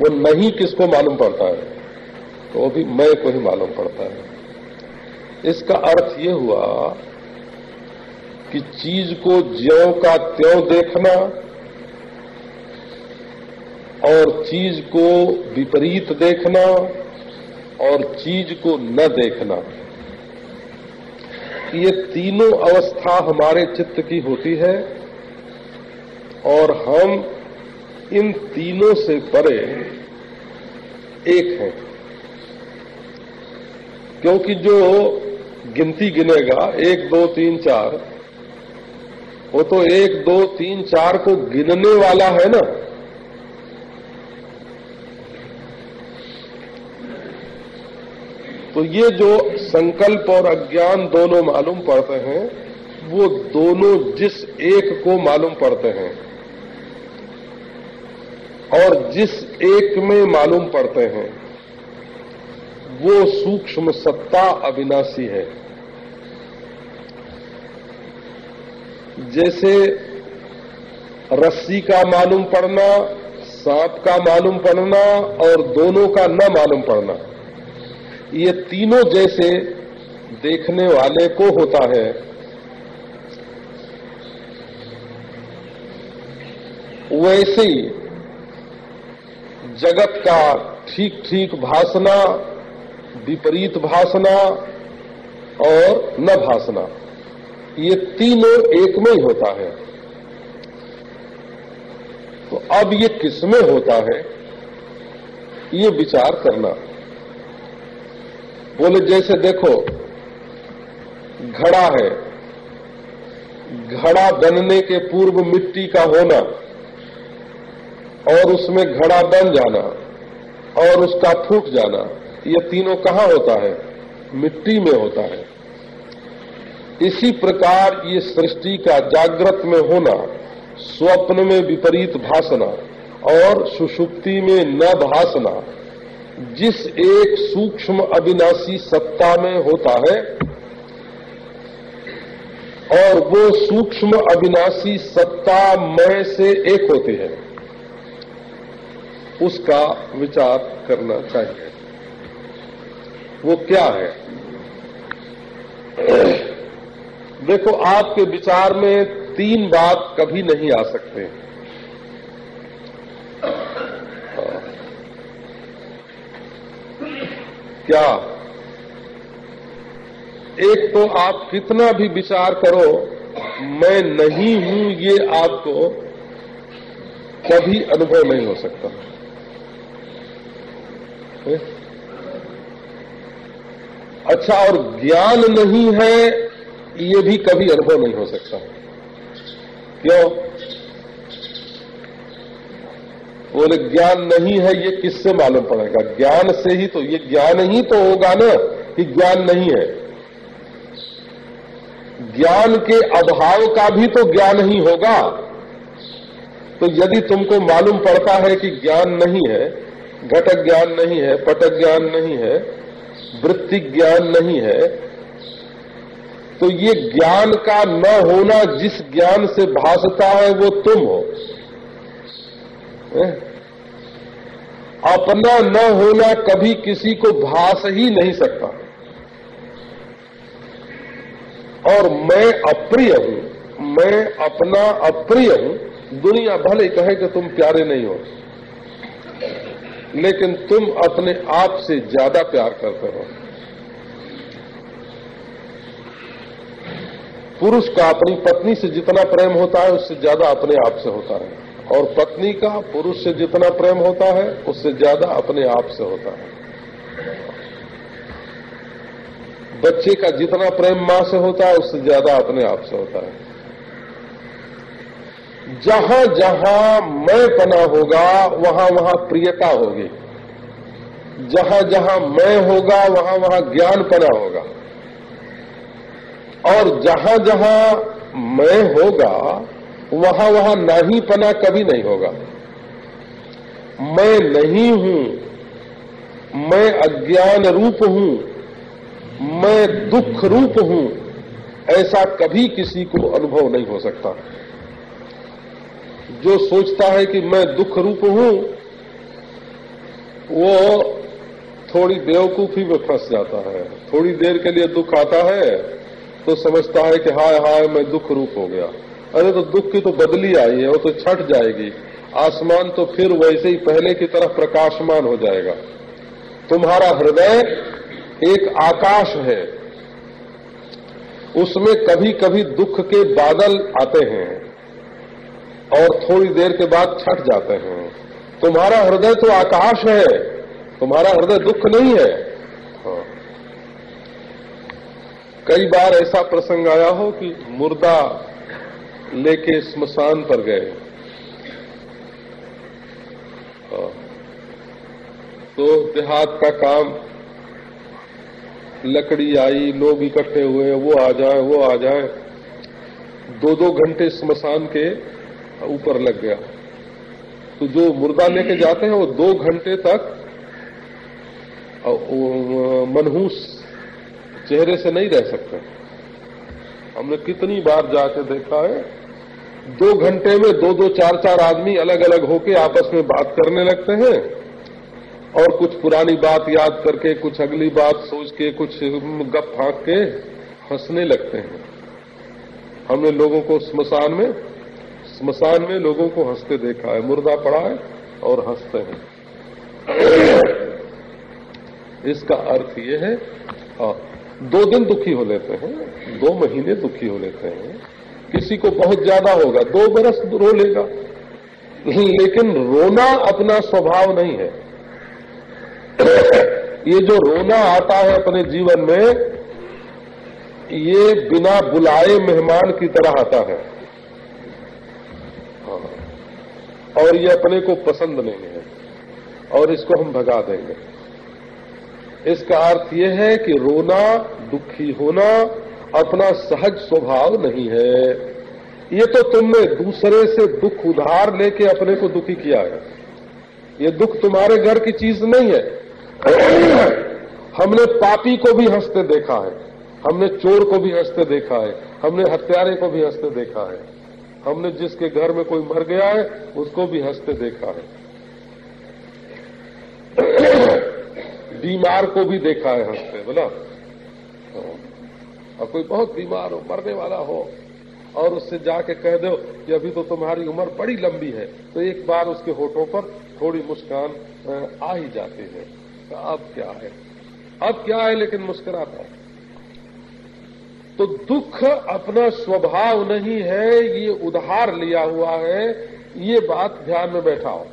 वो नहीं किसको मालूम पड़ता है तो वो भी मैं को ही मालूम पड़ता है। इसका अर्थ ये हुआ कि चीज़ को ज्यो का त्यों देखना और चीज़ को विपरीत देखना और चीज़ को न देखना, ये तीनों अवस्था हमारे चित्त की होती है और हम इन तीनों से परे एक हैं। क्योंकि जो गिनती गिनेगा, एक, दो, तीन, चार, वो तो एक, दो, तीन, चार को गिनने वाला है ना। तो ये जो संकल्प और अज्ञान दोनों मालूम पड़ते हैं, वो दोनों जिस एक को मालूम पड़ते हैं। और जिस एक में मालूम पड़ते हैं, वो सूक्ष्म सत्ता अविनाशी है। जैसे रस्सी का मालूम पड़ना, सांप का मालूम पड़ना और दोनों का न मालूम पड़ना, ये तीनों जैसे देखने वाले को होता है। वैसे ही जगत का ठीक ठीक भाषना विपरीत भाषना और न भासना, ये तीनों एक में ही होता है। तो अब ये किसमें होता है? ये विचार करना। बोले, जैसे देखो, घड़ा है। घड़ा बनने के पूर्व मिट्टी का होना। और उसमें घड़ा बन जाना और उसका फूट जाना, ये तीनों कहाँ होता है? मिट्टी में होता है। इसी प्रकार ये सृष्टि का जागृत में होना, स्वप्न में विपरीत भाषना और सुषुप्ति में न भाषना जिस एक सूक्ष्म अविनाशी सत्ता में होता है और वो सूक्ष्म अविनाशी सत्ता मैं से एक होती है। उसका विचार करना चाहिए। वो क्या है? देखो, आपके विचार में तीन बात कभी नहीं आ सकते। क्या? एक तो आप कितना भी विचार करो, मैं नहीं हूँ, ये आपको कभी अनुभव नहीं हो सकता। अच्छा और ज्ञान नहीं है, ये भी कभी अनुभव नहीं हो सकता। क्यों? बोले, ज्ञान नहीं है, ये किससे मालूम पड़ेगा? ज्ञान से ही तो ये ज्ञान ही तो होगा ना, कि ज्ञान नहीं है। ज्ञान के अभाव का भी तो ज्ञान ही होगा। तो यदि तुमको मालूम पड़ता है कि ज्ञान नहीं है घटक ज्ञान नहीं है पटक ज्ञान नहीं है वृत्ति ज्ञान नहीं है तो ये ज्ञान का न होना जिस ज्ञान से भासता है वो तुम हो। अपना न होना कभी किसी को भास ही नहीं सकता। और मैं अप्रिय हूँ, मैं अपना अप्रिय हूँ, दुनिया भले कहे कि तुम प्यारे नहीं हो। लेकिन तुम अपने आप से ज़्यादा प्यार करते हो। पुरुष का अपनी पत्नी से जितना प्रेम होता है, उससे ज़्यादा अपने आप से होता है। और पत्नी का पुरुष से जितना प्रेम होता है, उससे ज़्यादा अपने आप से होता है। बच्चे का जितना प्रेम माँ से होता है, उससे ज़्यादा अपने आप से होता है। जहाँ जहाँ मैं पना होगा, वहाँ वहाँ प्रियता होगी। जहाँ जहाँ मैं होगा, वहाँ वहाँ ज्ञान पना होगा। और जहाँ जहाँ मैं होगा, वहाँ वहाँ नहीं पना कभी नहीं होगा। मैं नहीं हूँ, मैं अज्ञान रूप हूँ, मैं दुख रूप हूँ, ऐसा कभी किसी को अनुभव नहीं हो सकता। जो सोचता है कि मैं दुख रूप हूँ, वो थोड़ी बेवकूफ़ी में फंस जाता है। थोड़ी देर के लिए दुख आता है तो समझता है कि हाय हाय, मैं दुख रूप हो गया। अरे तो दुख की तो बदली आई है, वो तो छट जाएगी। आसमान तो फिर वैसे ही पहले की तरह प्रकाशमान हो जाएगा। तुम्हारा हृदय एक आकाश है। उसमें कभी कभी दुख के बादल आते हैं। और थोड़ी देर के बाद छट जाते हैं तुम्हारा हृदय तो आकाश है, तुम्हारा हृदय दुख नहीं है हाँ। कई बार ऐसा प्रसंग आया हो कि मुर्दा लेके स्मशान पर गए हाँ। तो देहात का काम, लकड़ी आई, लोग इकट्ठे हुए, वो आ जाए, वो आ जाए दो दो घंटे स्मशान के ऊपर लग गया। तो जो मुर्दा लेके जाते हैं वो दो घंटे तक मनहूस चेहरे से नहीं रह सकते। हमने कितनी बार जाके देखा है, दो घंटे में दो दो चार चार आदमी अलग अलग होके आपस में बात करने लगते हैं और कुछ पुरानी बात याद करके, कुछ अगली बात सोच के, कुछ गप फांक के हंसने लगते हैं। हमने लोगों को स्मशान में स्मशान में लोगों को हँसते देखा है। मुर्दा पड़ा है और हँसते हैं। इसका अर्थ ये है आ, दो दिन दुखी हो लेते हैं दो महीने दुखी हो लेते हैं। किसी को बहुत ज़्यादा होगा दो बरस रो लेगा। लेकिन रोना अपना स्वभाव नहीं है। ये जो रोना आता है अपने जीवन में ये बिना बुलाए मेहमान की तरह आता है। और ये अपने को पसंद नहीं है, और इसको हम भगा देंगे। इसका अर्थ ये है कि रोना, दुखी होना, अपना सहज स्वभाव नहीं है। ये तो तुमने दूसरे से दुख उधार लेके अपने को दुखी किया है। ये दुख तुम्हारे घर की चीज़ नहीं है। हमने पापी को भी हँसते देखा है, हमने चोर को भी हँसते देखा है, हमने हत्यारे को भी हँसते देखा है। हमने जिसके घर में कोई मर गया है, उसको भी हँसते देखा है। बीमार को भी देखा है हँसते, बोला। और कोई बहुत बीमार हो, मरने वाला हो, और उससे जाके कह दो कि अभी तो तुम्हारी उम्र बड़ी लंबी है तो एक बार उसके होठों पर थोड़ी मुस्कान आ ही जाती है। तो अब क्या है? अब क्या है लेकिन मुस्कुराता है। तो दुख अपना स्वभाव नहीं है, ये उधार लिया हुआ है, ये बात ध्यान में बैठाओ।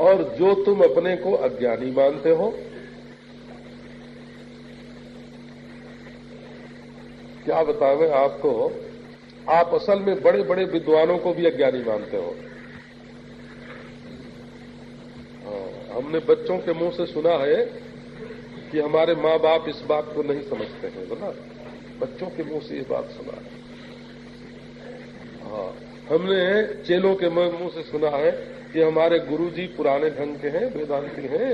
और जो तुम अपने को अज्ञानी मानते हो, क्या बतावे आपको, आप असल में बड़े बड़े विद्वानों को भी अज्ञानी मानते हो, हमने बच्चों के मुँह से सुना है कि हमारे माँ बाप इस बात को नहीं समझते हैं बोला बच्चों के मुँह से ये बात सुना है। हाँ हमने चेलों के मुँह से सुना है कि हमारे गुरुजी पुराने ढंग के हैं, वेदांती हैं।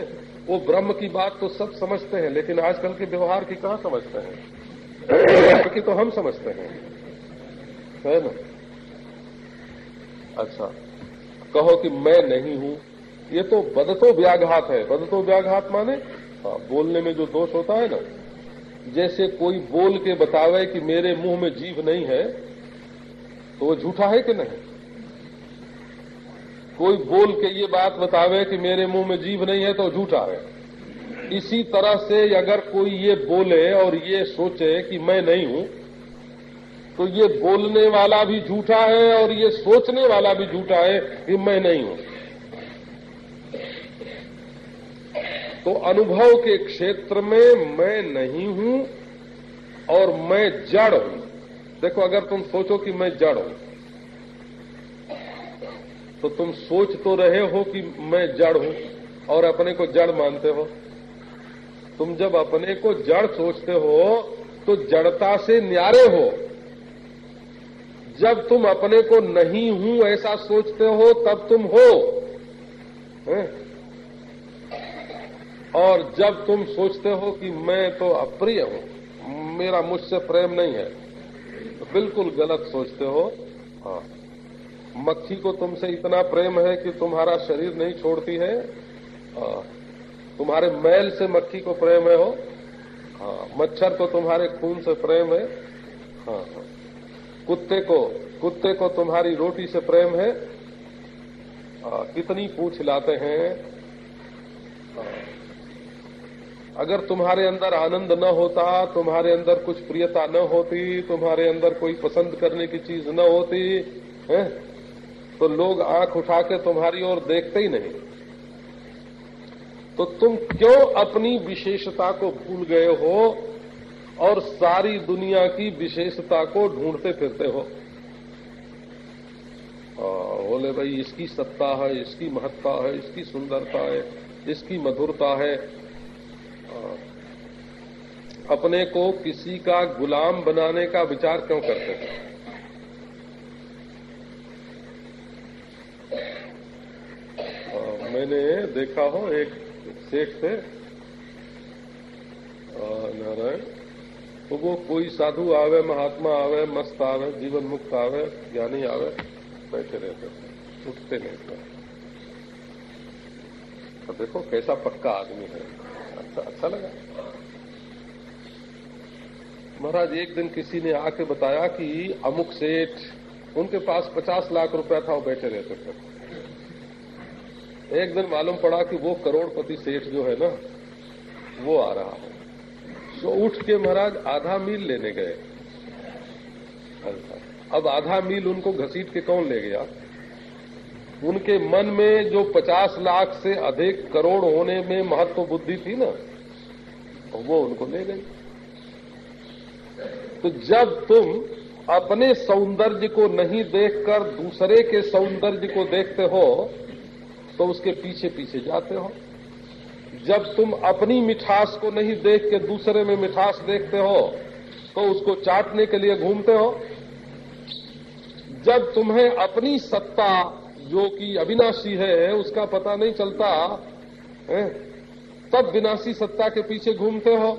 वो ब्रह्म की बात तो सब समझते हैं, लेकिन आजकल के व्यवहार की कहाँ समझते हैं? की तो हम समझते हैं। है ना? अच्छा कहो कि मैं नहीं हूँ। ये तो बदतो व्याघात है। बदतो व्याघात माने हाँ बोलने में जो दोष होता है ना, जैसे कोई बोल के बतावे कि मेरे मुँह में जीव नहीं है तो वो झूठा है कि नहीं? कोई बोल के ये बात बतावे कि मेरे मुँह में जीव नहीं है तो झूठा है। इसी तरह से अगर कोई ये बोले और ये सोचे कि मैं नहीं हूँ तो ये बोलने वाला भी झूठा है और ये सोचने वाला भी झूठा है कि मैं नहीं हूँ। तो अनुभव के क्षेत्र में मैं नहीं हूँ और मैं जड़ हूँ। देखो, अगर तुम सोचो कि मैं जड़ हूँ तो तुम सोच तो रहे हो कि मैं जड़ हूँ और अपने को जड़ मानते हो। तुम जब अपने को जड़ सोचते हो तो जड़ता से न्यारे हो। जब तुम अपने को नहीं हूँ ऐसा सोचते हो, तब तुम हो। है? और जब तुम सोचते हो कि मैं तो अप्रिय हूँ मेरा मुझसे प्रेम नहीं है तो बिल्कुल गलत सोचते हो। हाँ। मक्खी को तुमसे इतना प्रेम है कि तुम्हारा शरीर नहीं छोड़ती है। हाँ, तुम्हारे मैल से मक्खी को प्रेम है हो हाँ। मच्छर को तुम्हारे खून से प्रेम है। हाँ हाँ। कुत्ते को कुत्ते को तुम्हारी रोटी से प्रेम है। आ, हाँ, कितनी पूछ लाते हैं आ, हाँ, अगर तुम्हारे अंदर आनंद न होता, तुम्हारे अंदर कुछ प्रियता न होती, तुम्हारे अंदर कोई पसंद करने की चीज़ न होती, है? तो लोग आँख उठा के तुम्हारी ओर देखते ही नहीं। तो तुम क्यों अपनी विशेषता को भूल गए हो और सारी दुनिया की विशेषता को ढूंढते फिरते हो? बोले भाई, इसकी सत्ता है, इसकी महत्ता है, इसकी सुंदरता है, इसकी मधुरता है। अपने को किसी का गुलाम बनाने का विचार क्यों करते हैं? मैंने देखा हो एक सेठ थे नारायण तो वो कोई साधु आवे, महात्मा आवे, मस्त आवे, जीवन मुक्त आवे, ज्ञानी आवे, बैठे रहते थे उठते नहीं थे तो देखो कैसा पक्का आदमी है। अच्छा अच्छा लगा। महाराज, एक दिन किसी ने आके बताया कि अमुक सेठ, उनके पास पचास लाख रुपया था, वो बैठे रहते थे। एक दिन मालूम पड़ा कि वो करोड़पति सेठ जो है ना, वो आ रहा है। सो उठ के महाराज, आधा मील लेने गए। अब आधा मील उनको घसीट के कौन ले गया? उनके मन में जो पचास लाख से अधिक करोड़ होने में महत्व बुद्धि थी ना, वो उनको ले गई। तो जब तुम अपने सौंदर्य को नहीं देखकर दूसरे के सौंदर्य को देखते हो तो उसके पीछे पीछे जाते हो। जब तुम अपनी मिठास को नहीं देख के दूसरे में मिठास देखते हो तो उसको चाटने के लिए घूमते हो। जब तुम्हें अपनी सत्ता, जो कि अविनाशी है, उसका पता नहीं चलता, है, तब विनाशी सत्ता के पीछे घूमते हो।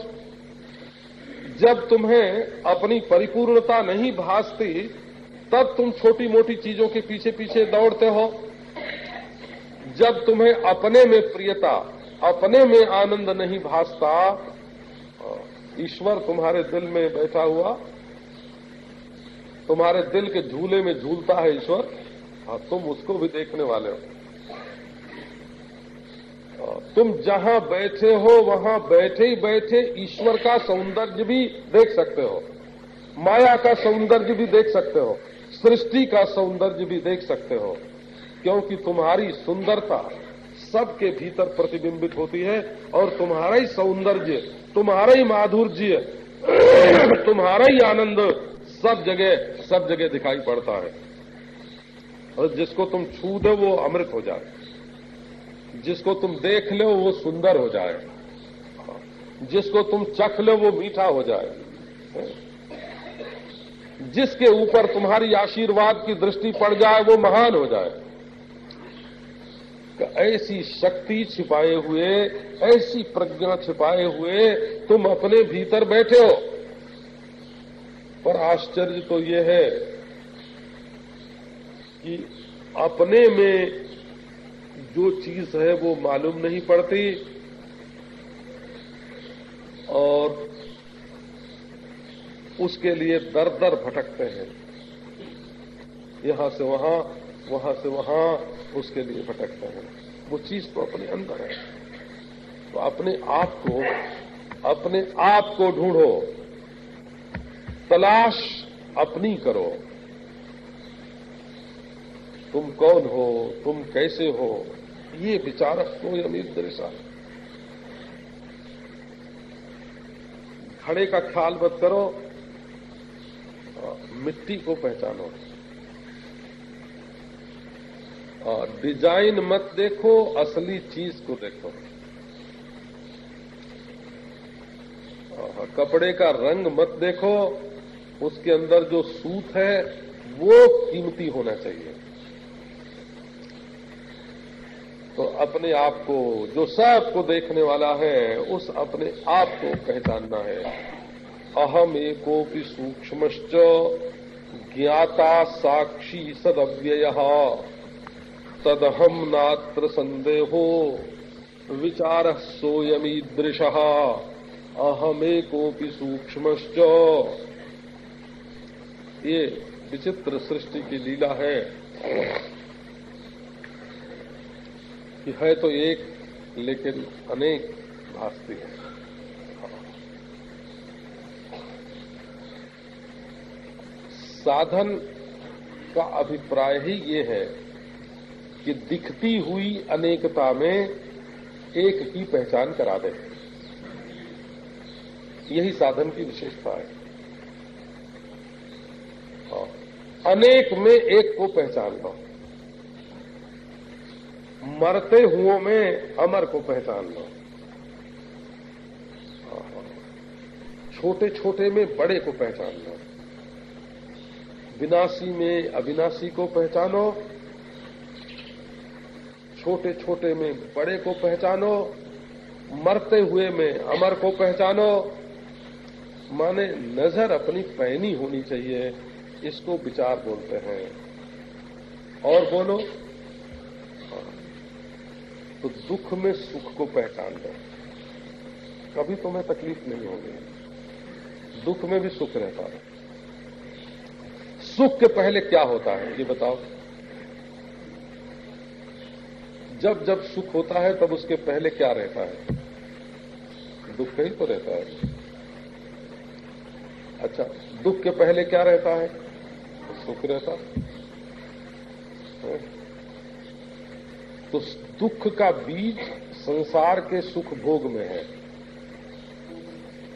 जब तुम्हें अपनी परिपूर्णता नहीं भासती, तब तुम छोटी मोटी चीज़ों के पीछे पीछे दौड़ते हो। जब तुम्हें अपने में प्रियता, अपने में आनंद नहीं भासता, ईश्वर तुम्हारे दिल में बैठा हुआ, तुम्हारे दिल के झूले में झूलता है ईश्वर हाँ तुम उसको भी देखने वाले हो। तुम जहाँ बैठे हो, वहाँ बैठे ही बैठे ईश्वर का सौंदर्य भी देख सकते हो। माया का सौंदर्य भी देख सकते हो। सृष्टि का सौंदर्य भी देख सकते हो। क्योंकि तुम्हारी सुंदरता सबके भीतर प्रतिबिंबित होती है और तुम्हारा ही सौंदर्य, तुम्हारा ही माधुर्य, तुम्हारा ही आनंद सब जगह सब जगह दिखाई पड़ता है। और जिसको तुम छू दो, वो अमृत हो जाए जिसको तुम देख लो वो सुंदर हो जाए। जिसको तुम चख लो वो मीठा हो जाए। जिसके ऊपर तुम्हारी आशीर्वाद की दृष्टि पड़ जाए, वो महान हो जाए। ऐसी शक्ति छिपाए हुए, ऐसी प्रज्ञा छिपाए हुए तुम अपने भीतर बैठे हो। पर आश्चर्य तो ये है कि अपने में जो चीज़ है वो मालूम नहीं पड़ती। और उसके लिए दर दर भटकते हैं। यहाँ से वहाँ वहाँ से वहाँ उसके लिए भटकते हैं। वो चीज़ तो अपने अंदर है। तो अपने आप को, अपने आप को ढूंढो। तलाश अपनी करो। तुम कौन हो? तुम कैसे हो? ये विचारक को अमीर दृशा। घड़े का ख्याल मत करो मिट्टी को पहचानो। और डिज़ाइन मत देखो, असली चीज़ को देखो। कपड़े का रंग मत देखो, उसके अंदर जो सूत है, वो कीमती होना चाहिए। तो अपने आप को, जो सबको देखने वाला है, उस अपने आप को पहचानना है। अहम एको की सूक्ष्म ज्ञाता साक्षी सदव्यय। तदहम नात्र संदेहो विचार सोयमीदृश अहमेकोपि सूक्ष्म ये विचित्र सृष्टि की लीला है। कि है तो एक, लेकिन अनेक भासती है। साधन का अभिप्राय ही ये है कि दिखती हुई अनेकता में एक की पहचान करा दे। यही साधन की विशेषता है। अनेक में एक को पहचान लो मरते हुओं में अमर को पहचान लो। छोटे छोटे में बड़े को पहचान लो। विनाशी में अविनाशी को पहचानो। छोटे छोटे में बड़े को पहचानो। मरते हुए में अमर को पहचानो। माने नज़र अपनी पैनी होनी चाहिए। इसको विचार बोलते हैं। और बोलो। तो दुख में सुख को पहचान लो कभी तुम्हें तकलीफ़ नहीं होगी। दुख में भी सुख रहता है। सुख के पहले क्या होता है, ये बताओ। जब जब सुख होता है, तब उसके पहले क्या रहता है? दुख ही तो रहता है। अच्छा दुख के पहले क्या रहता है? सुख रहता तो दुख का बीज संसार के सुख भोग में है।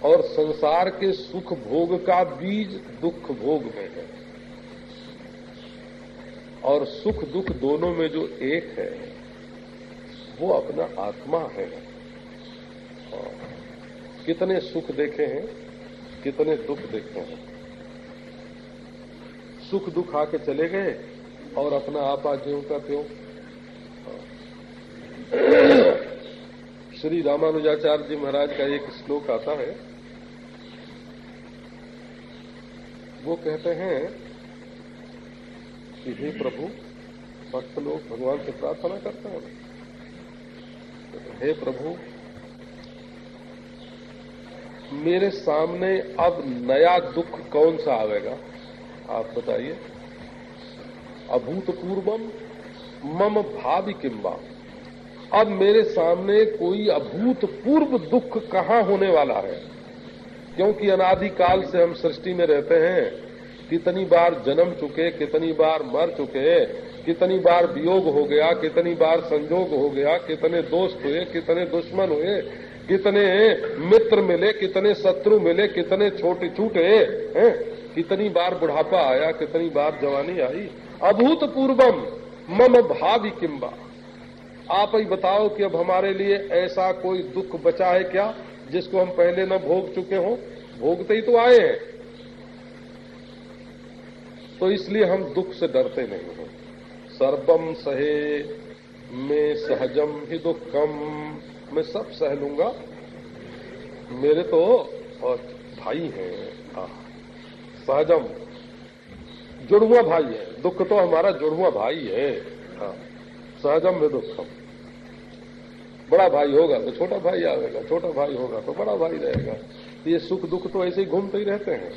और संसार के सुख भोग का बीज दुख भोग में है। और सुख दुख दोनों में जो एक है, वो अपना आत्मा है। कितने सुख देखे हैं, कितने दुख देखे हैं। सुख दुख आके चले गए और अपना आपा ज्यो का त्यों श्री रामानुजाचार्य जी महाराज का एक श्लोक आता है। वो कहते हैं, कि हे प्रभु, भक्त लोग भगवान से प्रार्थना करते हैं। हे प्रभु, मेरे सामने अब नया दुख कौन सा आवेगा? आप बताइए। अभूतपूर्वम मम भावी किम्बा अब मेरे सामने कोई अभूतपूर्व दुख कहाँ होने वाला है? क्योंकि अनादिकाल से हम सृष्टि में रहते हैं। कितनी बार जन्म चुके, कितनी बार मर चुके, कितनी बार वियोग हो गया, कितनी बार संजोग हो गया, कितने दोस्त हुए, कितने दुश्मन हुए, कितने मित्र मिले, कितने शत्रु मिले, कितने छोटे छूटे कितनी बार बुढ़ापा आया, कितनी बार जवानी आई। अभूतपूर्वम मम भावी किम्बा आप ही बताओ कि अब हमारे लिए ऐसा कोई दुख बचा है क्या, जिसको हम पहले न भोग चुके हों? भोगते ही तो आए हैं। तो इसलिए हम दुख से डरते नहीं हैं। सर्वम सहे, में सहजम ही दुखम। मैं सब सह लूँगा। मेरे तो भाई हैं। सहजम। जुड़ुआ भाई है। दुख तो हमारा जुड़ुआ भाई है। हाँ। सहजम में दुखम बड़ा भाई होगा तो छोटा भाई आएगा, छोटा भाई होगा तो बड़ा भाई रहेगा। ये सुख दुख तो ऐसे ही घूमते ही रहते हैं।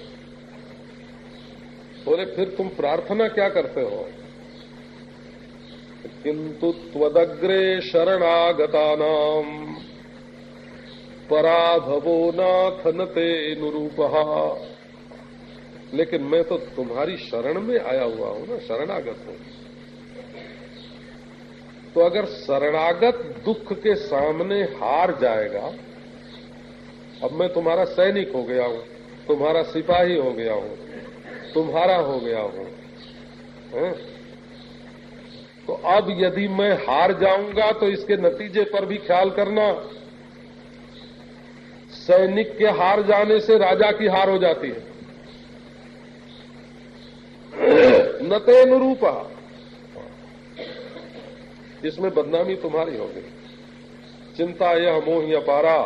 बोले, फिर तुम प्रार्थना क्या करते हो? किंतु त्वदग्रे शरणागता नाम पराभवो नाथ नते लेकिन मैं तो तुम्हारी शरण में आया हुआ हूँ ना, शरणागत हूँ। तो अगर शरणागत दुख के सामने हार जाएगा, अब मैं तुम्हारा सैनिक हो गया हूँ, तुम्हारा सिपाही हो गया हूँ, तुम्हारा हो गया हूँ, है? तो अब यदि मैं हार जाऊँगा तो इसके नतीजे पर भी ख्याल करना सैनिक के हार जाने से राजा की हार हो जाती है न तेनुरूपा इसमें बदनामी तुम्हारी होगी। चिंता यह मोह अपारा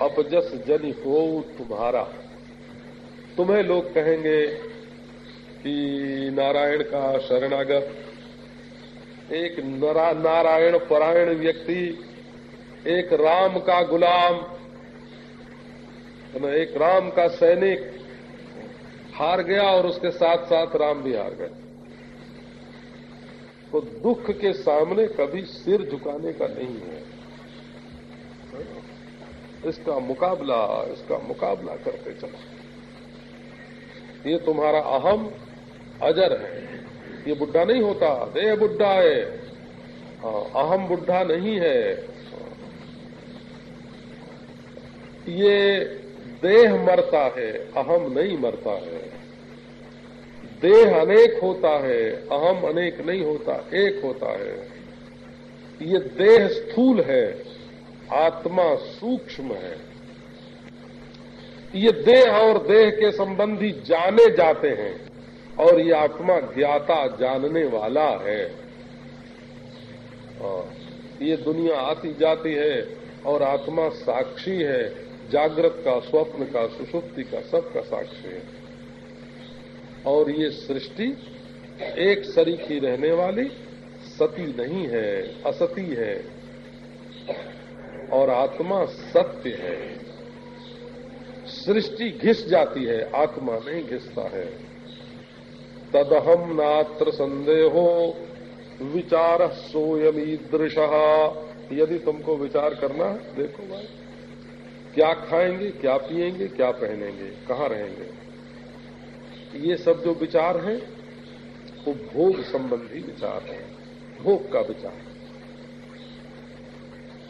अपजस जन हो तुम्हारा। तुम्हें लोग कहेंगे कि नारायण का शरणागत, एक नारायण परायण व्यक्ति, एक राम का गुलाम एक राम का सैनिक हार गया और उसके साथ साथ राम भी हार गए तो दुख के सामने कभी सिर झुकाने का नहीं है। इसका मुकाबला इसका मुकाबला करते चलो। ये तुम्हारा अहम अजर है। ये बुढ़ा नहीं होता। दे बुढ़ा है। हाँ, अहम बुढ़ा नहीं है। ये देह मरता है अहम नहीं मरता है। देह अनेक होता है, अहम अनेक नहीं होता, एक होता है। ये देह स्थूल है, आत्मा सूक्ष्म है। ये देह और देह के संबंधी जाने जाते हैं, और ये आत्मा ज्ञाता जानने वाला है। ये दुनिया आती जाती है, और आत्मा साक्षी है, जागृत का, स्वप्न का सुषुप्ति का सबका साक्षी है। और ये सृष्टि एक सरीखी रहने वाली सती नहीं है, असती है और आत्मा सत्य है। सृष्टि घिस जाती है, आत्मा नहीं घिसता है। तदहम नात्र संदेहो विचार सोयमीदृश। यदि तुमको विचार करना देखो भाई, क्या खाएँगे, क्या पिएँगे, क्या पहनेंगे, कहाँ रहेंगे? ये सब जो विचार हैं, वो भोग संबंधी विचार है, भोग का विचार।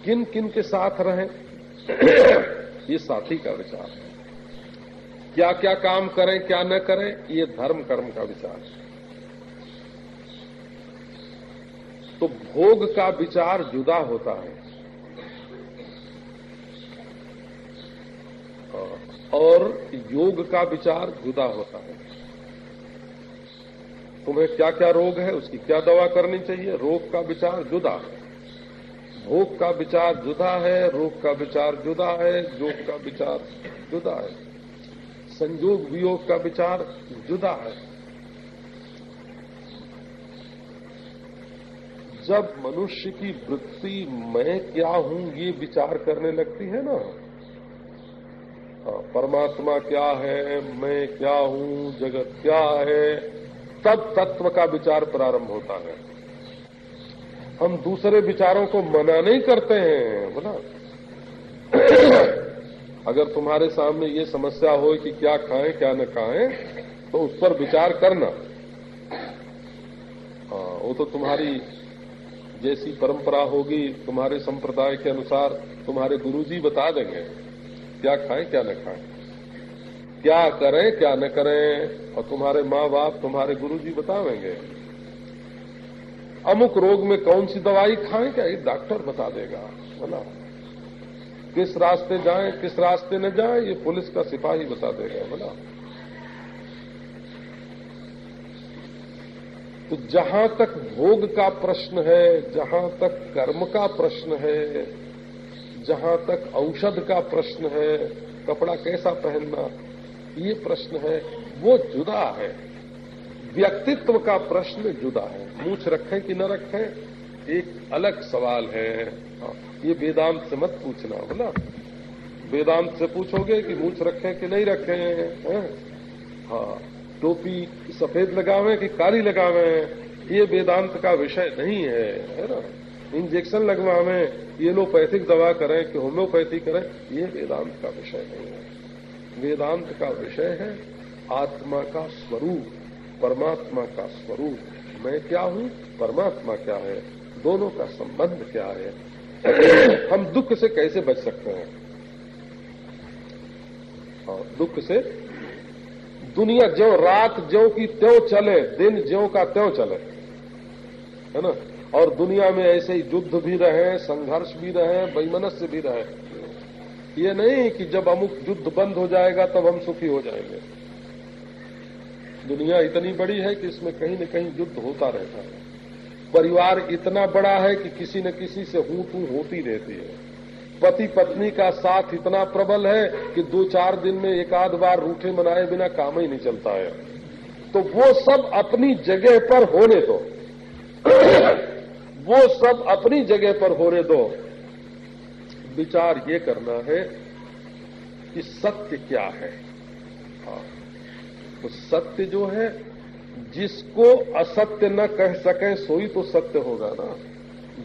किन किन के साथ रहें, ये साथी का विचार है। क्या क्या काम करें, क्या न करें, ये धर्म, कर्म का विचार है। तो भोग का विचार जुदा होता है। और योग का विचार जुदा होता है। तुम्हें क्या क्या रोग है, उसकी क्या दवा करनी चाहिए? रोग का विचार जुदा है। भोग का विचार जुदा है, रोग का विचार जुदा है योग का विचार जुदा है। संयोग वियोग का विचार जुदा है। जब मनुष्य की वृत्ति, मैं क्या हूँ, ये विचार करने लगती है ना? परमात्मा क्या है, मैं क्या हूँ, जगत क्या है तब तत्व का विचार प्रारंभ होता है। हम दूसरे विचारों को मना नहीं करते हैं, बोला। अगर तुम्हारे सामने ये समस्या हो कि क्या खाएँ, क्या न खाएँ तो उस पर विचार करना। हाँ वो तो तुम्हारी जैसी परंपरा होगी, तुम्हारे संप्रदाय के अनुसार तुम्हारे गुरुजी बता देंगे। क्या खाएँ, क्या न खाएँ? क्या करें, क्या न करें? और तुम्हारे माँ बाप तुम्हारे गुरुजी बतावेंगे। अमुक रोग में कौन सी दवाई खाएँ क्या? एक डॉक्टर बता देगा। बोला, किस रास्ते जाएँ, किस रास्ते न जाएँ, ये पुलिस का सिपाही बता देगा। बोला तो जहाँ तक भोग का प्रश्न है, जहाँ तक कर्म का प्रश्न है जहाँ तक औषध का प्रश्न है कपड़ा कैसा पहनना ये प्रश्न है वो जुदा है। व्यक्तित्व का प्रश्न जुदा है। मूछ रखें कि न रखें एक अलग सवाल है। हाँ, ये वेदांत से मत पूछना बोला वेदांत से पूछोगे कि मूछ रखें कि नहीं रखें हाँ? टोपी सफ़ेद लगावे कि काली लगावे ये वेदांत का विषय नहीं है है ना? इंजेक्शन लगवावे एलोपैथिक दवा करें कि होम्योपैथी करें, ये वेदांत का विषय नहीं है। वेदांत का विषय है आत्मा का स्वरूप, परमात्मा का स्वरूप। मैं क्या हूँ? परमात्मा क्या है? दोनों का संबंध क्या है? हम दुख से कैसे बच सकते हैं? और दुख से दुनिया ज्यो रात ज्यो की त्यों चले, दिन ज्यो का त्यों चले। है ना? और दुनिया में ऐसे ही युद्ध भी रहे, संघर्ष भी रहे, वैमनस्य भी रहे। ये नहीं कि जब अमुक युद्ध बंद हो जाएगा, तब हम सुखी हो जाएँगे। दुनिया इतनी बड़ी है कि इसमें कहीं न कहीं युद्ध होता रहता है। परिवार इतना बड़ा है कि किसी न किसी से हूँ तू होती रहती है। पति पत्नी का साथ इतना प्रबल है कि दो चार दिन में एक आध बार रूठे मनाए बिना काम ही नहीं चलता है। तो वो सब अपनी जगह पर होने दो। वो सब अपनी जगह पर होने दो। विचार ये करना है कि सत्य क्या है। हाँ। तो सत्य जो है, जिसको असत्य न कह सके, सोई तो सत्य होगा ना।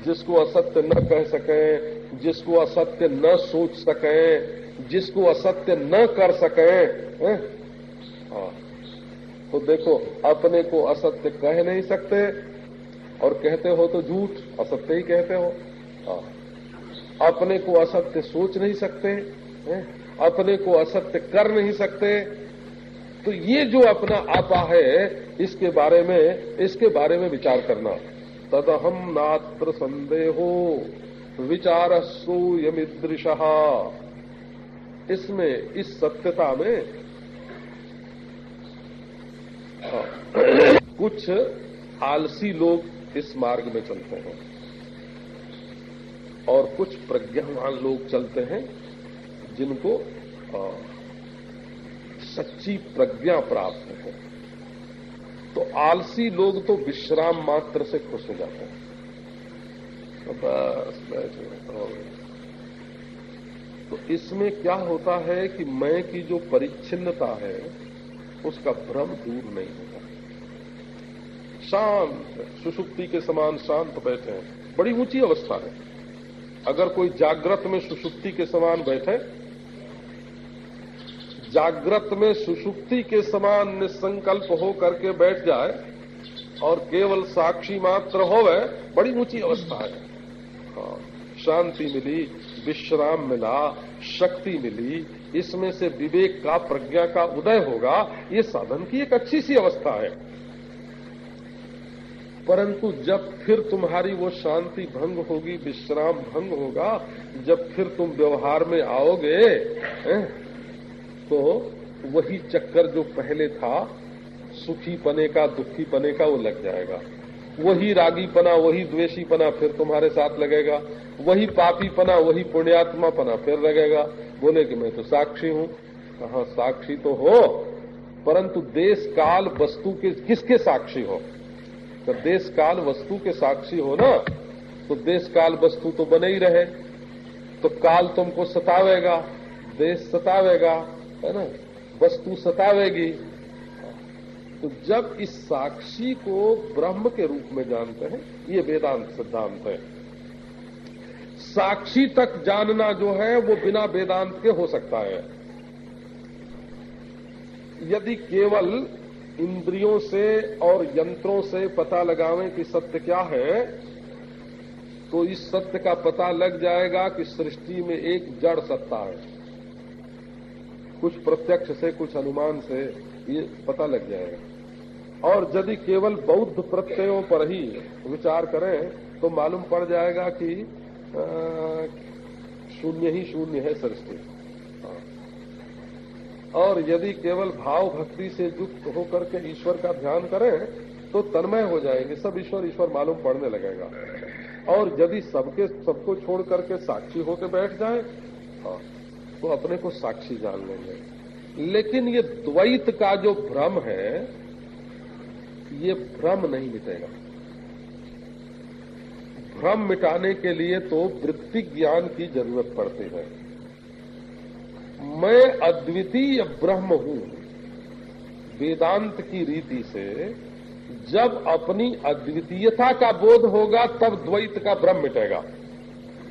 जिसको असत्य न कह सके, जिसको असत्य न सोच सके, जिसको असत्य न कर सके हाँ? तो देखो, अपने को असत्य कह नहीं सकते और कहते हो तो झूठ असत्य ही कहते हो। हाँ। अपने को असत्य सोच नहीं सकते है? अपने को असत्य कर नहीं सकते। तो ये जो अपना आपा है इसके बारे में इसके बारे में विचार करना। तदहम नात्र संदेहो विचार सोयमिदृश इसमें इस सत्यता में हाँ, कुछ आलसी लोग इस मार्ग में चलते हैं? और कुछ प्रज्ञावान लोग चलते हैं जिनको आ, सच्ची प्रज्ञा प्राप्त है। तो आलसी लोग तो विश्राम मात्र से खुश हो जाते हैं। तो बस तो इसमें क्या होता है कि मैं की जो परिच्छिन्नता है उसका भ्रम दूर नहीं होता। शांत सुसुप्ति के समान शांत बैठे हैं। बड़ी ऊँची अवस्था है। अगर कोई जागृत में सुषुप्ति के समान बैठे जागृत में सुषुप्ति के समान निसंकल्प हो करके बैठ जाए और केवल साक्षी मात्र हो होवे बड़ी ऊँची अवस्था है। हाँ, शांति मिली विश्राम मिला शक्ति मिली इसमें से विवेक का प्रज्ञा का उदय होगा ये साधन की एक अच्छी सी अवस्था है। परंतु जब फिर तुम्हारी वो शांति भंग होगी, विश्राम भंग होगा, जब फिर तुम व्यवहार में आओगे तो वही चक्कर जो पहले था, सुखी पने का, दुखी पने का, वो लग जाएगा। वही रागी पना, वही द्वेषी पना फिर तुम्हारे साथ लगेगा। वही पापी पना, वही पुण्यात्मा पना फिर लगेगा। बोले कि मैं तो साक्षी हूँ। कहा साक्षी तो हो? परंतु देश काल वस्तु के, किसके साक्षी हो? तो देश काल वस्तु के साक्षी हो ना तो देश काल वस्तु तो बने ही रहे। तो काल तुमको सतावेगा, देश सतावेगा, है ना? वस्तु सतावेगी। तो जब इस साक्षी को ब्रह्म के रूप में जानते हैं, ये वेदांत सिद्धांत है। साक्षी तक जानना जो है, वो बिना वेदांत के हो सकता है। यदि केवल इंद्रियों से और यंत्रों से पता लगावें कि सत्य क्या है तो इस सत्य का पता लग जाएगा कि सृष्टि में एक जड़ सत्ता है। कुछ प्रत्यक्ष से, कुछ अनुमान से ये पता लग जाएगा। और यदि केवल बौद्ध प्रत्ययों पर ही विचार करें तो मालूम पड़ जाएगा कि शून्य ही शून्य है सृष्टि। और यदि केवल भाव भक्ति से युक्त होकर के ईश्वर का ध्यान करें तो तन्मय हो जाएँगे। सब ईश्वर ईश्वर मालूम पड़ने लगेगा। और यदि सबके सबको छोड़ करके साक्षी होकर बैठ जाए हाँ, तो अपने को साक्षी जान लेंगे। लेकिन ये द्वैत का जो भ्रम है ये भ्रम नहीं मिटेगा। भ्रम मिटाने के लिए तो वृत्ति ज्ञान की ज़रूरत पड़ती है। मैं अद्वितीय ब्रह्म हूँ। वेदांत की रीति से जब अपनी अद्वितीयता का बोध होगा, तब द्वैत का भ्रम मिटेगा।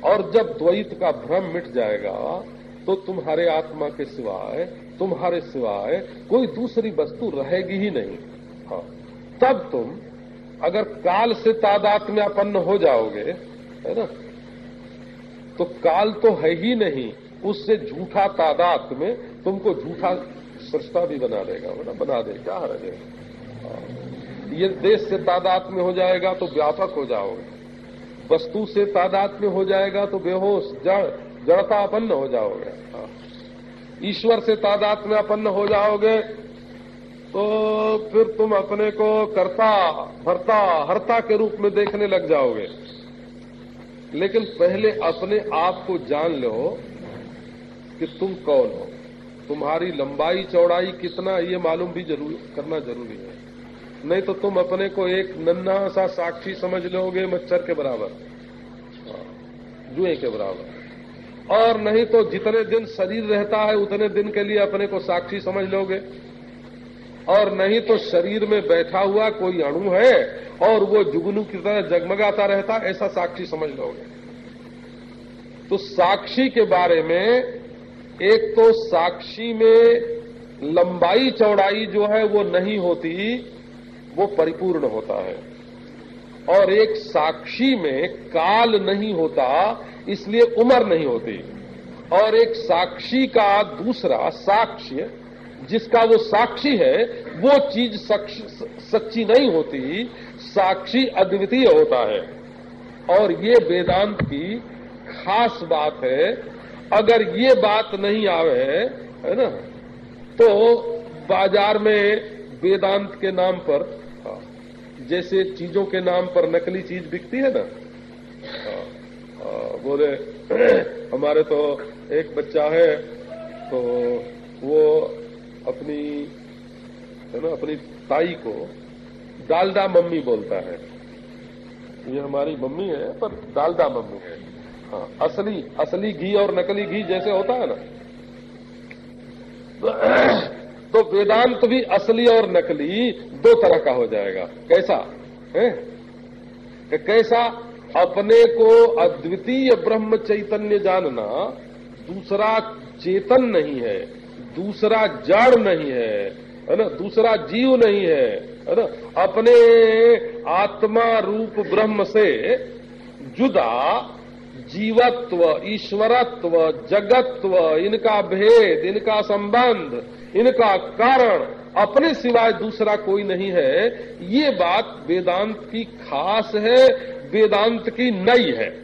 और जब द्वैत का भ्रम मिट जाएगा तो तुम्हारे आत्मा के सिवाय, तुम्हारे सिवाय कोई दूसरी वस्तु रहेगी ही नहीं। हाँ। तब तुम अगर काल से तादात्म्यापन्न हो जाओगे, है ना? तो काल तो है ही नहीं उससे झूठा तादात में तुमको झूठा सृष्टा भी बना देगा। ना बना दे, क्या रहे ये देश से तादात में हो जाएगा तो व्यापक हो जाओगे। वस्तु से तादात में हो जाएगा तो बेहोश, जड़, जड़ता अपन्न हो जाओगे। ईश्वर से तादात में अपन्न हो जाओगे तो फिर तुम अपने को कर्ता, भरता, हरता के रूप में देखने लग जाओगे। लेकिन पहले अपने आप को जान लो कि तुम कौन हो? तुम्हारी लंबाई चौड़ाई कितना ये मालूम भी ज़रूर करना ज़रूरी है। नहीं तो तुम अपने को एक नन्ना सा साक्षी समझ लोगे मच्छर के बराबर। हाँ, जुए के बराबर। और नहीं तो जितने दिन शरीर रहता है उतने दिन के लिए अपने को साक्षी समझ लोगे। और नहीं तो शरीर में बैठा हुआ कोई अणु है और वो जुगनू की तरह जगमगाता रहता ऐसा साक्षी समझ लोगे। तो साक्षी के बारे में एक तो साक्षी में लंबाई चौड़ाई जो है वो नहीं होती, वो परिपूर्ण होता है। और एक साक्षी में काल नहीं होता, इसलिए उम्र नहीं होती। और एक साक्षी का दूसरा साक्ष्य, जिसका वो साक्षी है, वो चीज़ सच्ची नहीं होती, साक्षी अद्वितीय होता है। और ये वेदांत की खास बात है अगर ये बात नहीं आवे है ना तो बाज़ार में वेदांत के नाम पर हाँ, जैसे चीज़ों के नाम पर नकली चीज़ बिकती है ना हाँ, हाँ, बोले हमारे तो एक बच्चा है तो वो अपनी है ना अपनी ताई को डालडा मम्मी बोलता है। ये हमारी मम्मी है पर डालडा मम्मी है। असली असली घी और नकली घी जैसे होता है ना। तो वेदांत भी असली और नकली दो तरह का हो जाएगा। कैसा? है? कैसा? अपने को अद्वितीय ब्रह्म चैतन्य जानना दूसरा चेतन नहीं है, दूसरा जड़ नहीं है है ना? दूसरा जीव नहीं है है ना? अपने आत्मा रूप ब्रह्म से जुदा जीवत्व, ईश्वरत्व, जगत्व, इनका भेद, इनका संबंध, इनका कारण, अपने सिवाय दूसरा कोई नहीं है। ये बात वेदांत की खास है, वेदांत की नई है।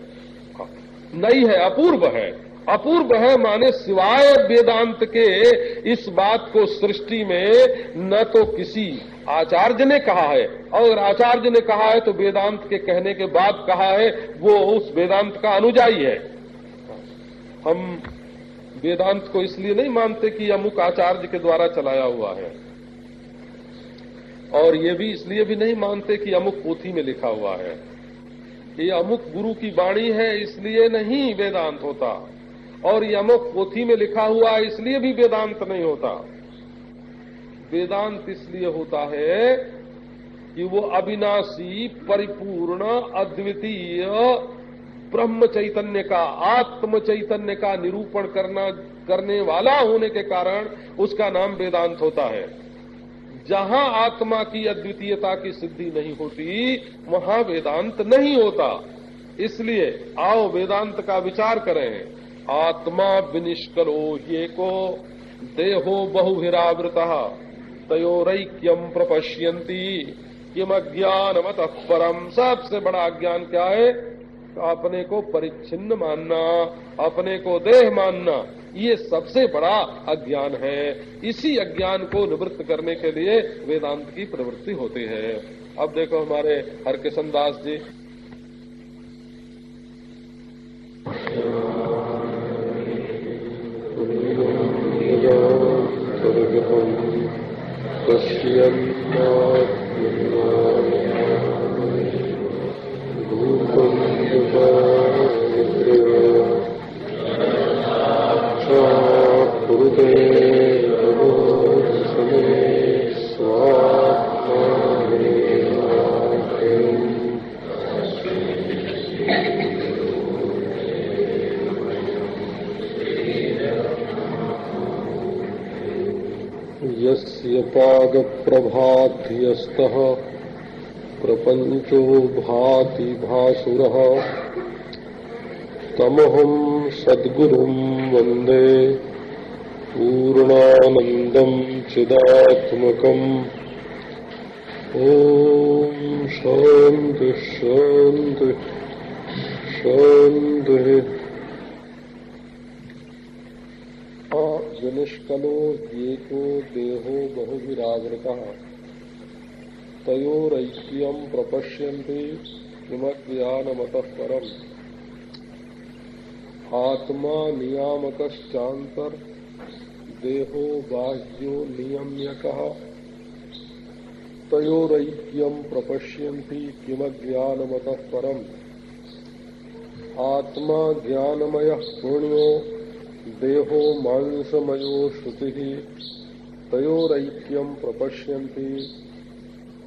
नई है, अपूर्व है। अपूर्व है माने सिवाय वेदांत के इस बात को सृष्टि में न तो किसी आचार्य ने कहा है। और आचार्य ने कहा है तो वेदांत के कहने के बाद कहा है, वो उस वेदांत का अनुजाई है। हम वेदांत को इसलिए नहीं मानते कि अमुक आचार्य के द्वारा चलाया हुआ है। और ये भी इसलिए भी नहीं मानते कि अमुक पोथी में लिखा हुआ है। ये अमुक गुरु की वाणी है, इसलिए नहीं वेदांत होता। और यमक पोथी में लिखा हुआ है, इसलिए भी वेदांत नहीं होता। वेदांत इसलिए होता है कि वो अविनाशी, परिपूर्ण, अद्वितीय ब्रह्म चैतन्य का आत्म चैतन्य का निरूपण करना, करने वाला होने के कारण उसका नाम वेदांत होता है। जहाँ आत्मा की अद्वितीयता की सिद्धि नहीं होती, वहाँ वेदांत नहीं होता। इसलिए आओ वेदांत का विचार करें। आत्मा विनिष्करो ये को। देहो बहुभिरावृत। तयोरक्यम प्रपश्यंती किम अज्ञान मत परम सबसे बड़ा अज्ञान क्या है? अपने को परिच्छिन्न मानना, अपने को देह मानना, ये सबसे बड़ा अज्ञान है। इसी अज्ञान को निवृत्त करने के लिए वेदांत की प्रवृत्ति होती है। अब देखो हमारे हरकिशन दास जी पश्यन्नाथ पागप्रभाध्यस्तः प्रपञ्चो भाति भासुरः। तमहम् सद्गुरुम् वंदे। पूर्णानन्दम् चिदात्मकम्। ॐ शान्ति शान्तिः। निष्कलो को देहो बहुविरावृत। तयोरक्यम प्रपश्यन्ति किमज्ञानमत परम। आत्मा नियामकश्चांतर देहो बाह्यो नियम्यक। तयोरक्यम प्रपश्यन्ति किमज्ञानमत परम। आत्मा ज्ञानमय पुण्यो देहो मांसमयो श्रुति तयोरक्यम प्रपश्यन्ति।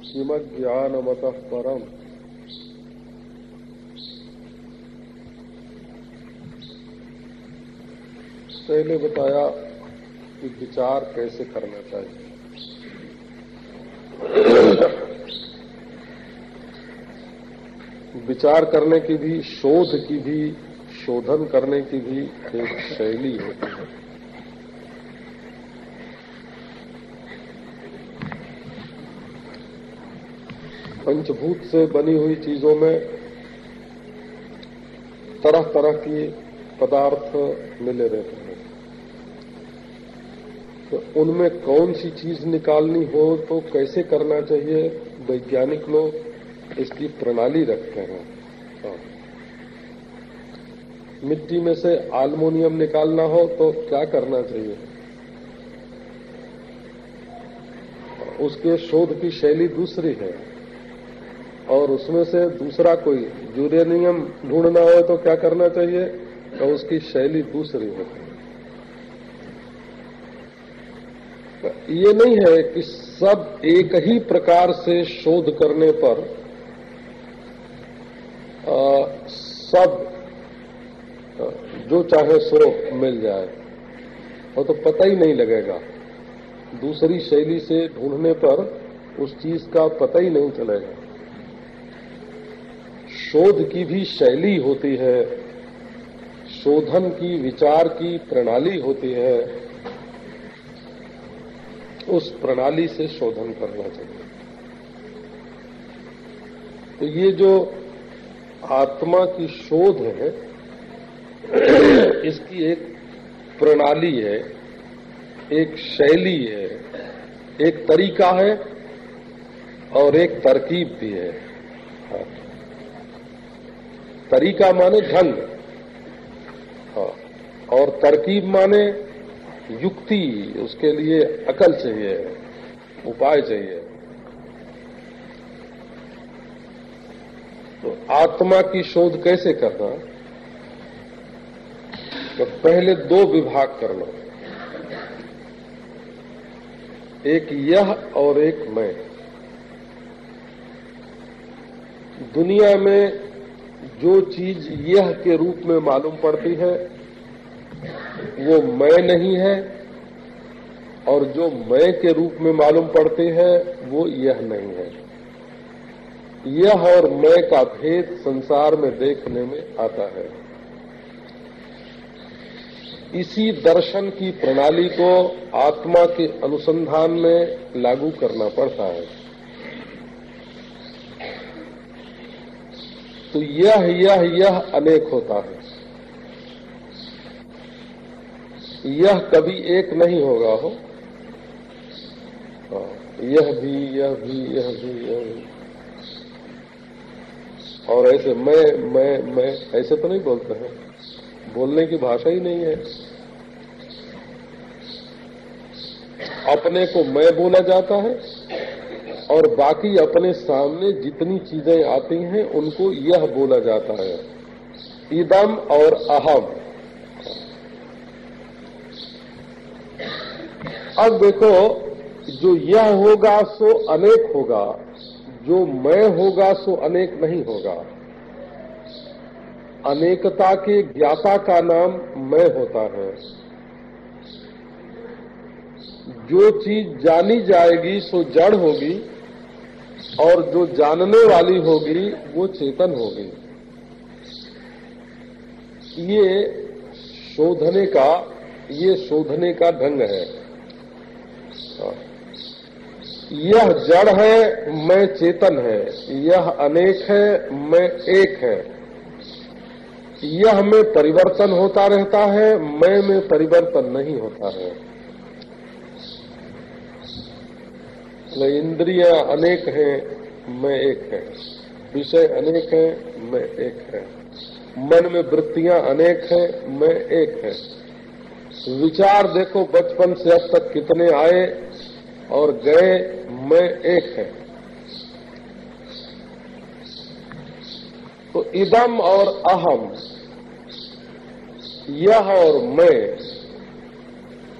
किमज्ञानमत परम? पहले बताया कि विचार कैसे करना चाहिए। विचार करने की भी, शोध की भी शोधन करने की भी एक शैली होती है। पंचभूत से बनी हुई चीज़ों में तरह तरह की पदार्थ मिले रहते हैं। तो उनमें कौन सी चीज़ निकालनी हो तो कैसे करना चाहिए? वैज्ञानिक लोग इसकी प्रणाली रखते हैं। हाँ। मिट्टी में से आलमोनियम निकालना हो तो क्या करना चाहिए? उसके शोध की शैली दूसरी है। और उसमें से दूसरा कोई यूरेनियम ढूंढना हो तो क्या करना चाहिए? तो उसकी शैली दूसरी है। ये नहीं है कि सब एक ही प्रकार से शोध करने पर आ, सब जो चाहे सो मिल जाए। और तो पता ही नहीं लगेगा। दूसरी शैली से ढूँढने पर उस चीज़ का पता ही नहीं चलेगा। शोध की भी शैली होती है। शोधन की, विचार की प्रणाली होती है। उस प्रणाली से शोधन करना चाहिए। तो ये जो आत्मा की शोध है इसकी एक प्रणाली है एक शैली है एक तरीका है और एक तरकीब भी है। तरीका माने ढंग। हाँ, और तरकीब माने युक्ति उसके लिए अकल चाहिए उपाय चाहिए। तो आत्मा की शोध कैसे करना? तो पहले दो विभाग करना एक यह और एक मैं। दुनिया में जो चीज़ यह के रूप में मालूम पड़ती है, वो मैं नहीं है, और जो मैं के रूप में मालूम पड़ती है, वो यह नहीं है। यह और मैं का भेद संसार में देखने में आता है। इसी दर्शन की प्रणाली को आत्मा के अनुसंधान में लागू करना पड़ता है। तो यह यह यह अनेक होता है। यह कभी एक नहीं होगा हो। हाँ, यह भी यह भी यह भी यह भी। और ऐसे मैं मैं मैं ऐसे तो नहीं बोलते हैं। बोलने की भाषा ही नहीं है। अपने को मैं बोला जाता है और बाकी अपने सामने जितनी चीज़ें आती हैं, उनको यह बोला जाता है। इदम और अहम। अब देखो, जो यह होगा, सो अनेक होगा। जो मैं होगा, सो अनेक नहीं होगा। अनेकता के ज्ञाता का नाम मैं होता है। जो चीज़ जानी जाएगी, सो जड़ होगी, और जो जानने वाली होगी, वो चेतन होगी। ये शोधने का, ये शोधने का ढंग है। यह जड़ है, मैं चेतन है। यह अनेक है, मैं एक है। यह में परिवर्तन होता रहता है, मैं में परिवर्तन नहीं होता है। तो इंद्रिया अनेक हैं, मैं एक है। विषय अनेक है, मैं एक है। मन में वृत्तियाँ अनेक हैं, मैं एक है। विचार देखो, बचपन से अब तक कितने आए और गए, मैं एक है। तो इदम और अहम यह और मैं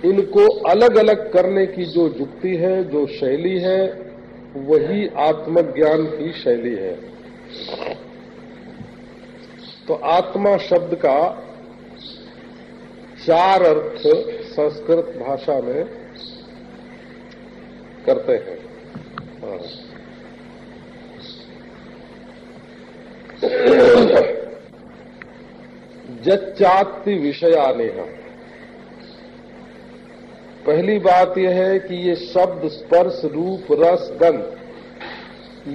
इनको अलग अलग करने की जो युक्ति है, जो शैली है, वही आत्मज्ञान की शैली है। तो आत्मा शब्द का चार अर्थ संस्कृत भाषा में करते हैं। जच्चाति विषयाने पहली बात यह है कि ये शब्द स्पर्श रूप रस गंध,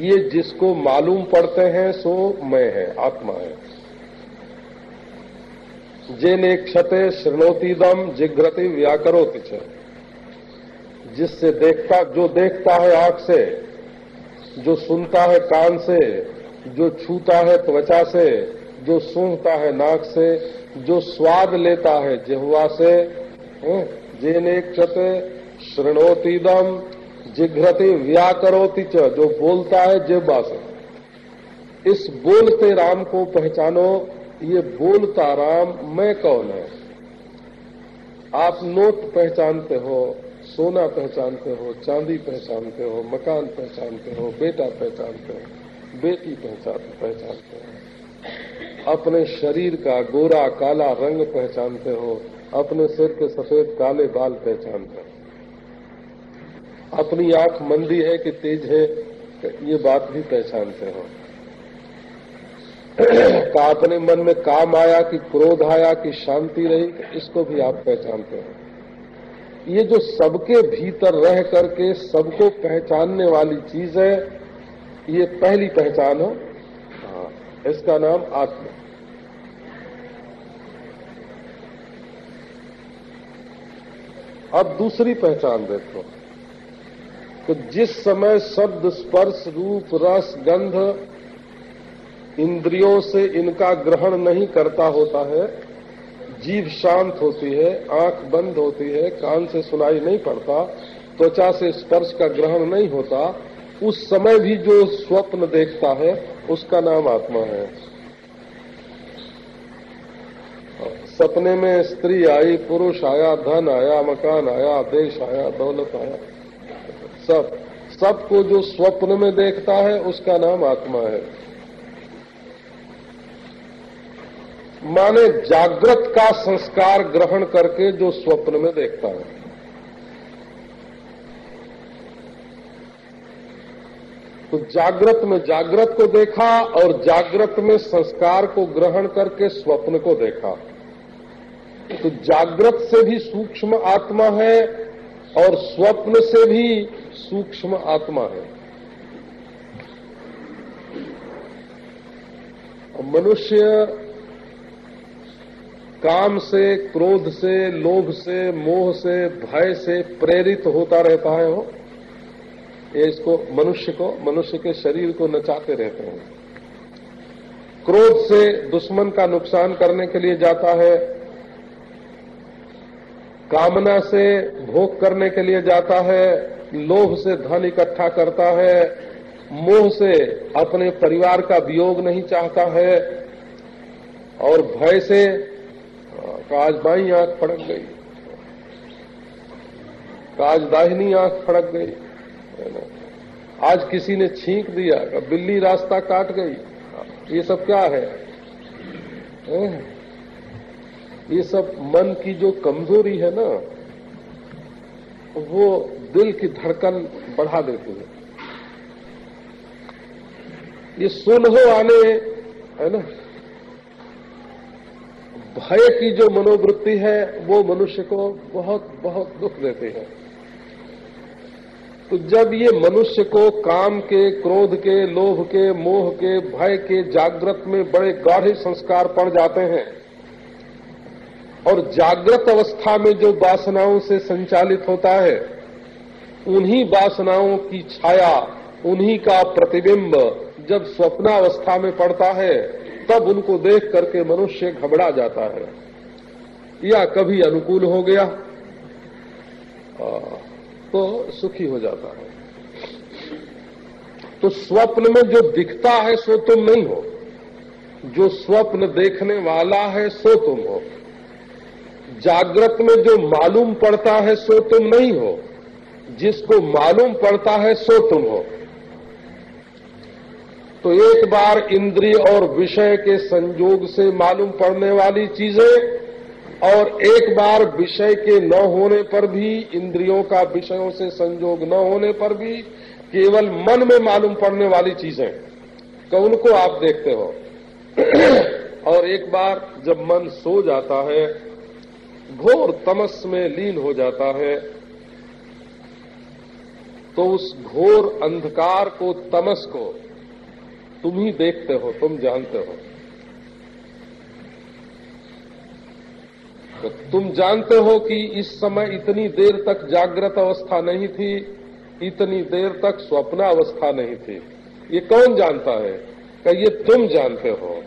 ये जिसको मालूम पड़ते हैं, सो मैं है, आत्मा है। जिन क्षते श्रृणोतीदम जिग्रति व्याकरोति छ जिससे देखता, जो देखता है आँख से, जो सुनता है कान से, जो छूता है त्वचा से जो सूंघता है नाक से, जो स्वाद लेता है जिहवा से क्षते श्रृणोतीदम जिघ्रति व्याकरोति च, जो बोलता है जिह्वा से। इस बोलते राम को पहचानो, ये बोलता राम मैं कौन है? आप नोट पहचानते हो, सोना पहचानते हो, चांदी पहचानते हो, मकान पहचानते हो, बेटा पहचानते हो, बेटी पहचान पहचानते हो। अपने शरीर का गोरा काला रंग पहचानते हो, अपने सिर के सफ़ेद काले बाल पहचानते हो। अपनी आँख मंदी है कि तेज है, ये बात भी पहचानते हो। का अपने मन में काम आया कि क्रोध आया कि शांति रही, इसको भी आप पहचानते हो। ये जो सबके भीतर रह करके सबको पहचानने वाली चीज़ है, ये पहली पहचान हो। इसका नाम आत्मा। अब दूसरी पहचान देखो तो जिस समय शब्द स्पर्श रूप रस गंध इंद्रियों से इनका ग्रहण नहीं करता होता है जीव शांत होती है, आँख बंद होती है, कान से सुनाई नहीं पड़ता, त्वचा से स्पर्श का ग्रहण नहीं होता, उस समय भी जो स्वप्न देखता है उसका नाम आत्मा है। सपने में स्त्री आई, पुरुष आया, धन आया, मकान आया, देश आया, दौलत आया। सब, सबको जो स्वप्न में देखता है, उसका नाम आत्मा है। माने जागृत का संस्कार ग्रहण करके जो स्वप्न में देखता है। तो जागृत में जागृत को देखा और जागृत में संस्कार को ग्रहण करके स्वप्न को देखा। तो जागृत से भी सूक्ष्म आत्मा है और स्वप्न से भी सूक्ष्म आत्मा है। मनुष्य काम से, क्रोध से, लोभ से, मोह से, भय से प्रेरित होता रहता है वो। ये इसको मनुष्य को, मनुष्य के शरीर को नचाते रहते हैं। क्रोध से दुश्मन का नुकसान करने के लिए जाता है। कामना से भोग करने के लिए जाता है। लोभ से धन इकट्ठा करता है। मोह से अपने परिवार का वियोग नहीं चाहता है। और भय से, काज बाई आँख फड़क गई। काज दाहिनी आँख फड़क गई। आज किसी ने छींक दिया बिल्ली रास्ता काट गई। ये सब क्या है? ये सब मन की जो कमज़ोरी है ना, वो दिल की धड़कन बढ़ा देती है। ये सुलह आने, है ना? भय की जो मनोवृत्ति है, वो मनुष्य को बहुत बहुत दुख देती है। तो जब ये मनुष्य को काम के, क्रोध के, लोभ के, मोह के, भय के जागृत में बड़े गाढ़े संस्कार पड़ जाते हैं और जागृत अवस्था में जो वासनाओं से संचालित होता है, उन्हीं वासनाओं की छाया, उन्हीं का प्रतिबिंब जब स्वप्नावस्था में पड़ता है, तब उनको देख करके मनुष्य घबरा जाता है। या कभी अनुकूल हो गया? तो सुखी हो जाता है। तो स्वप्न में जो दिखता है, सो तुम नहीं हो। जो स्वप्न देखने वाला है, सो तुम हो। जागृत में जो मालूम पड़ता है, सो तुम नहीं हो। जिसको मालूम पड़ता है, सो तुम हो। तो एक बार इंद्रिय और विषय के संयोग से मालूम पड़ने वाली चीज़ें और एक बार विषय के न होने पर भी, इंद्रियों का विषयों से संयोग न होने पर भी केवल मन में मालूम पड़ने वाली चीज़ें। तो उनको आप देखते हो। और एक बार जब मन सो जाता है, घोर तमस में लीन हो जाता है तो उस घोर अंधकार को, तमस को तुम ही देखते हो, तुम जानते हो। तो तुम जानते हो कि इस समय इतनी देर तक जागृत अवस्था नहीं थी, इतनी देर तक स्वप्न अवस्था नहीं थी। ये कौन जानता है? कि ये तुम जानते हो?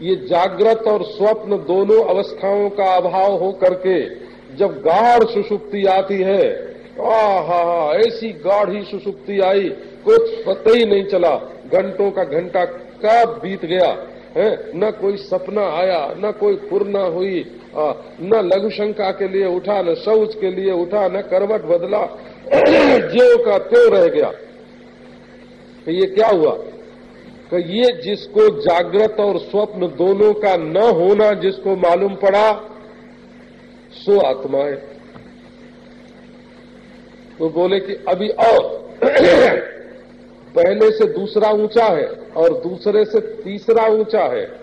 ये जागृत और स्वप्न दोनों अवस्थाओं का अभाव हो करके जब गाढ़ सुषुप्ति आती है आ हा ऐसी गाढ़ी सुसुप्ति आई, कुछ पता ही नहीं चला, घंटों का घंटा कब बीत गया, है? न कोई सपना आया, न कोई पूर्णा हुई न लघु शंका के लिए उठा, न शौच के लिए उठा, न करवट बदला। जो का त्यो रह गया? तो ये क्या हुआ? कि ये जिसको जागृत और स्वप्न दोनों का न होना जिसको मालूम पड़ा, सो आत्मा है। तो बोले कि अभी और। पहले से दूसरा ऊँचा है और दूसरे से तीसरा ऊँचा है।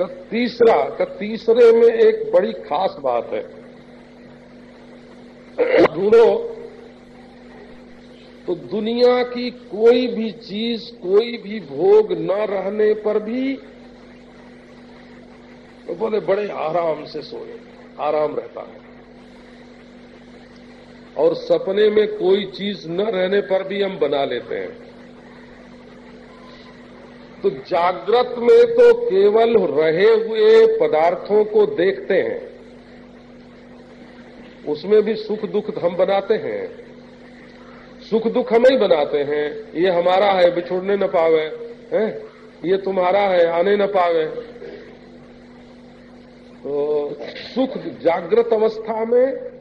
तो तीसरा का तीसरे में एक बड़ी खास बात है। ढूंढो तो दुनिया की कोई भी चीज़, कोई भी भोग न रहने पर भी तो बोले बड़े आराम से सोए, आराम रहता है। और सपने में कोई चीज़ न रहने पर भी हम बना लेते हैं। तो जागृत में तो केवल रहे हुए पदार्थों को देखते हैं। उसमें भी सुख दुख हम बनाते हैं। सुख दुख हम ही बनाते हैं। ये हमारा है, बिछोड़ने न पावे, है? ये तुम्हारा है, आने न पावे। तो सुख जागृत अवस्था में